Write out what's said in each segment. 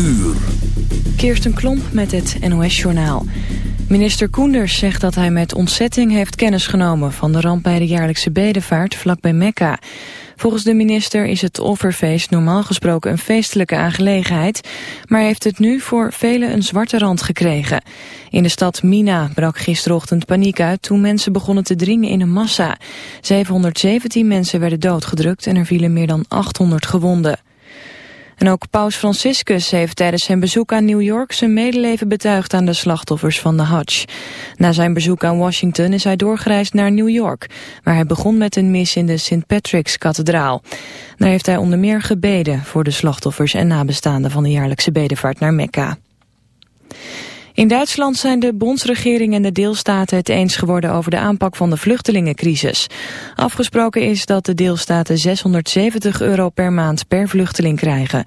uur. Kirsten Klomp met het NOS-journaal. Minister Koenders zegt dat hij met ontzetting heeft kennis genomen... van de ramp bij de jaarlijkse bedevaart vlakbij Mekka. Volgens de minister is het offerfeest normaal gesproken een feestelijke aangelegenheid... maar heeft het nu voor velen een zwarte rand gekregen. In de stad Mina brak gisterochtend paniek uit toen mensen begonnen te dringen in een massa. 717 mensen werden doodgedrukt en er vielen meer dan 800 gewonden. En ook paus Franciscus heeft tijdens zijn bezoek aan New York zijn medeleven betuigd aan de slachtoffers van de Hajj. Na zijn bezoek aan Washington is hij doorgereisd naar New York, waar hij begon met een mis in de St. Patrick's kathedraal. Daar heeft hij onder meer gebeden voor de slachtoffers en nabestaanden van de jaarlijkse bedevaart naar Mekka. In Duitsland zijn de bondsregering en de deelstaten het eens geworden over de aanpak van de vluchtelingencrisis. Afgesproken is dat de deelstaten 670 euro per maand per vluchteling krijgen.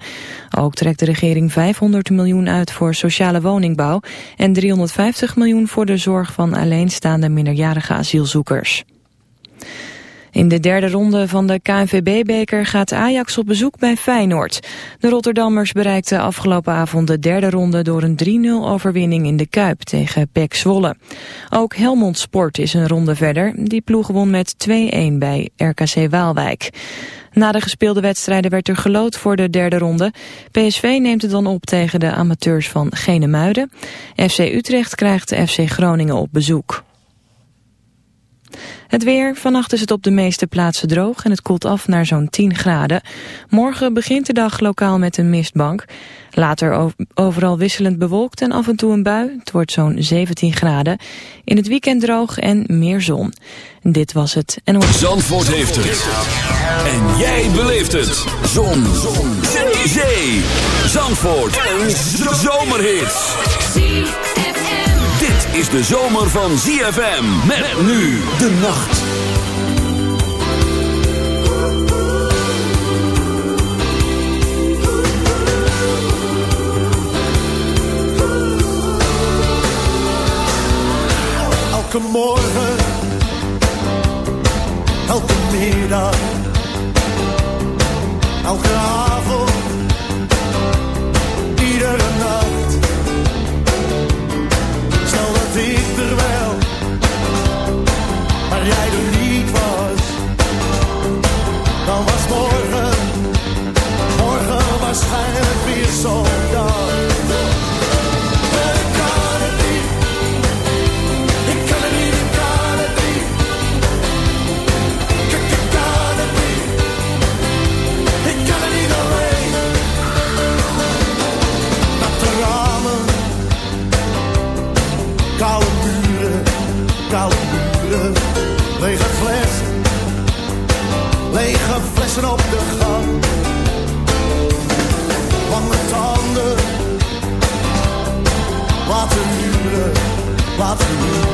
Ook trekt de regering 500 miljoen uit voor sociale woningbouw en 350 miljoen voor de zorg van alleenstaande minderjarige asielzoekers. In de derde ronde van de KNVB-beker gaat Ajax op bezoek bij Feyenoord. De Rotterdammers bereikten afgelopen avond de derde ronde door een 3-0 overwinning in de Kuip tegen PEC Zwolle. Ook Helmond Sport is een ronde verder. Die ploeg won met 2-1 bij RKC Waalwijk. Na de gespeelde wedstrijden werd er gelood voor de derde ronde. PSV neemt het dan op tegen de amateurs van Genemuiden. FC Utrecht krijgt FC Groningen op bezoek. Het weer, vannacht is het op de meeste plaatsen droog en het koelt af naar zo'n 10 graden. Morgen begint de dag lokaal met een mistbank. Later overal wisselend bewolkt en af en toe een bui. Het wordt zo'n 17 graden. In het weekend droog en meer zon. Dit was het. En... Zandvoort heeft het. En jij beleeft het. Zon. zon. Zee. Zandvoort. Een zomerhit is de zomer van ZFM. Met, nu de nacht. Elke morgen, elke middag, afternoon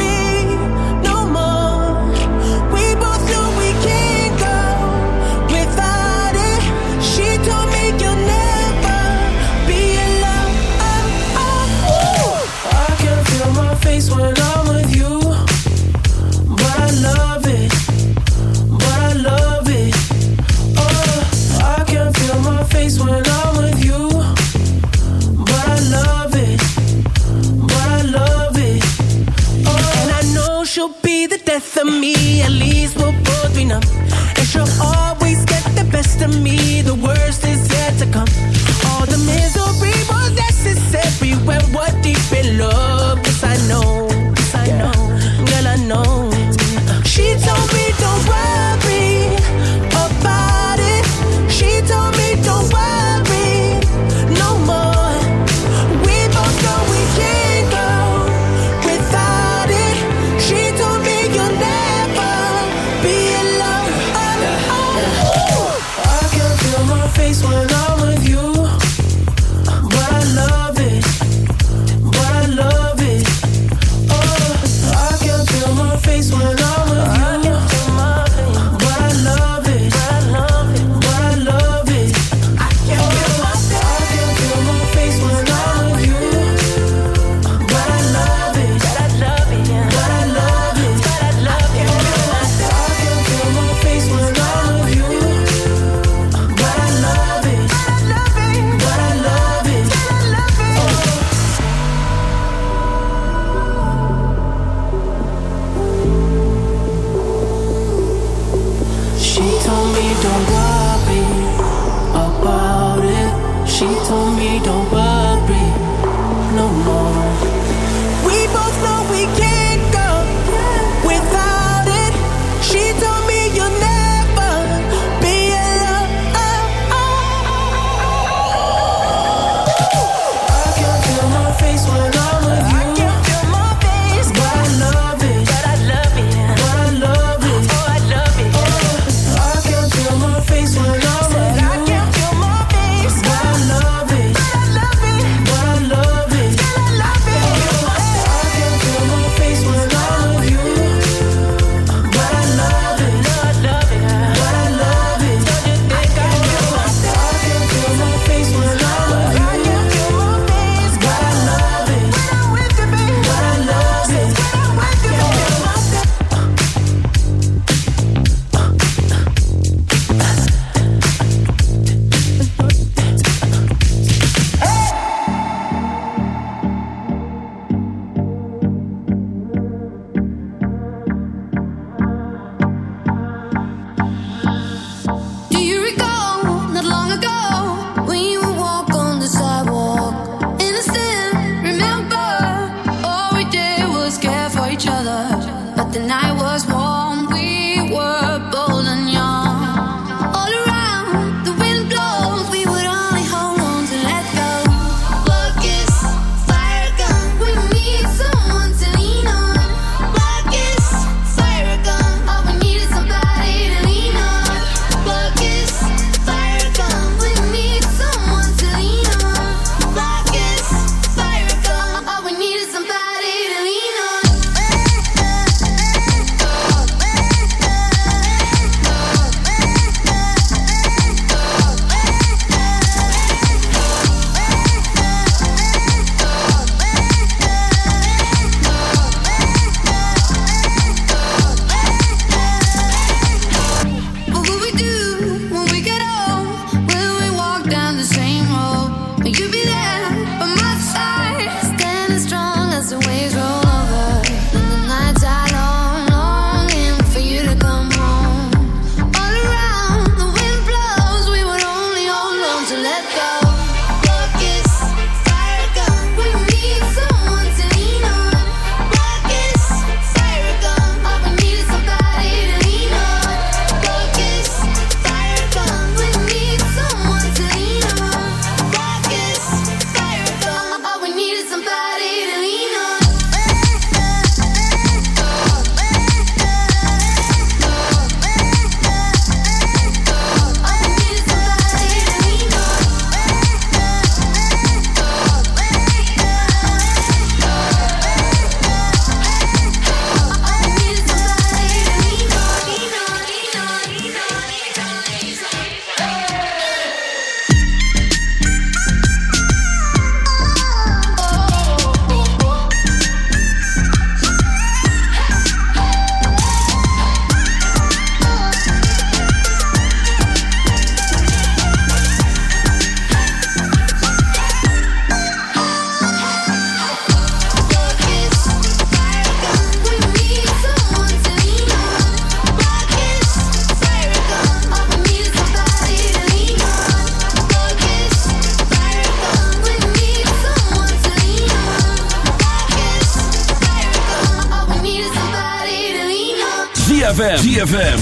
ZFM.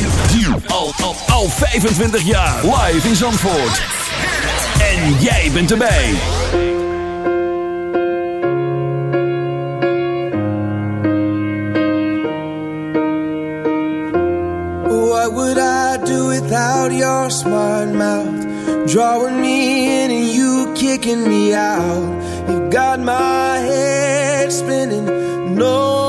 Al, al, al 25 jaar. Live in Zandvoort. En jij bent erbij. What would I do without your smart mouth? Drawing me in and you kicking me out. You got my head spinning. No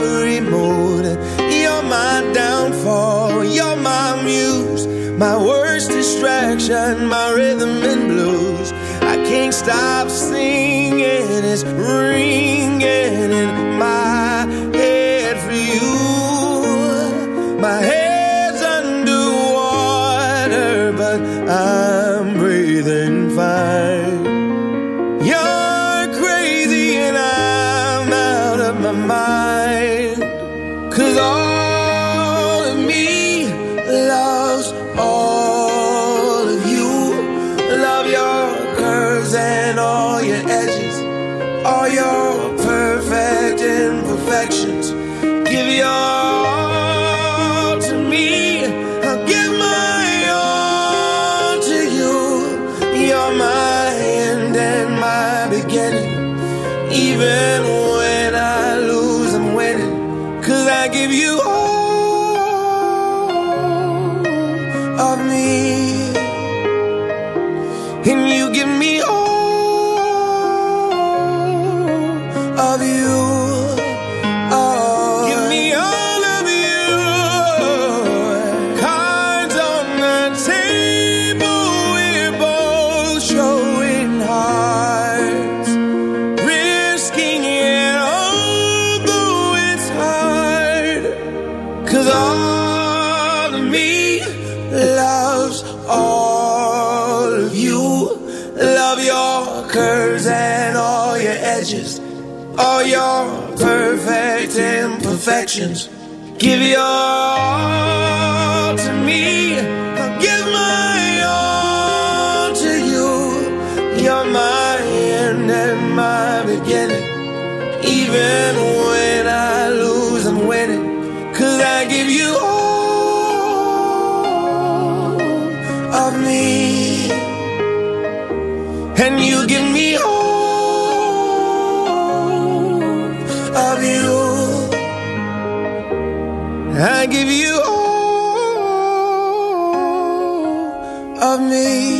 every mood. You're my downfall. You're my muse. My worst distraction, my rhythm and blues. I can't stop singing. It's ringing your perfect imperfections. Give your all give you all of me.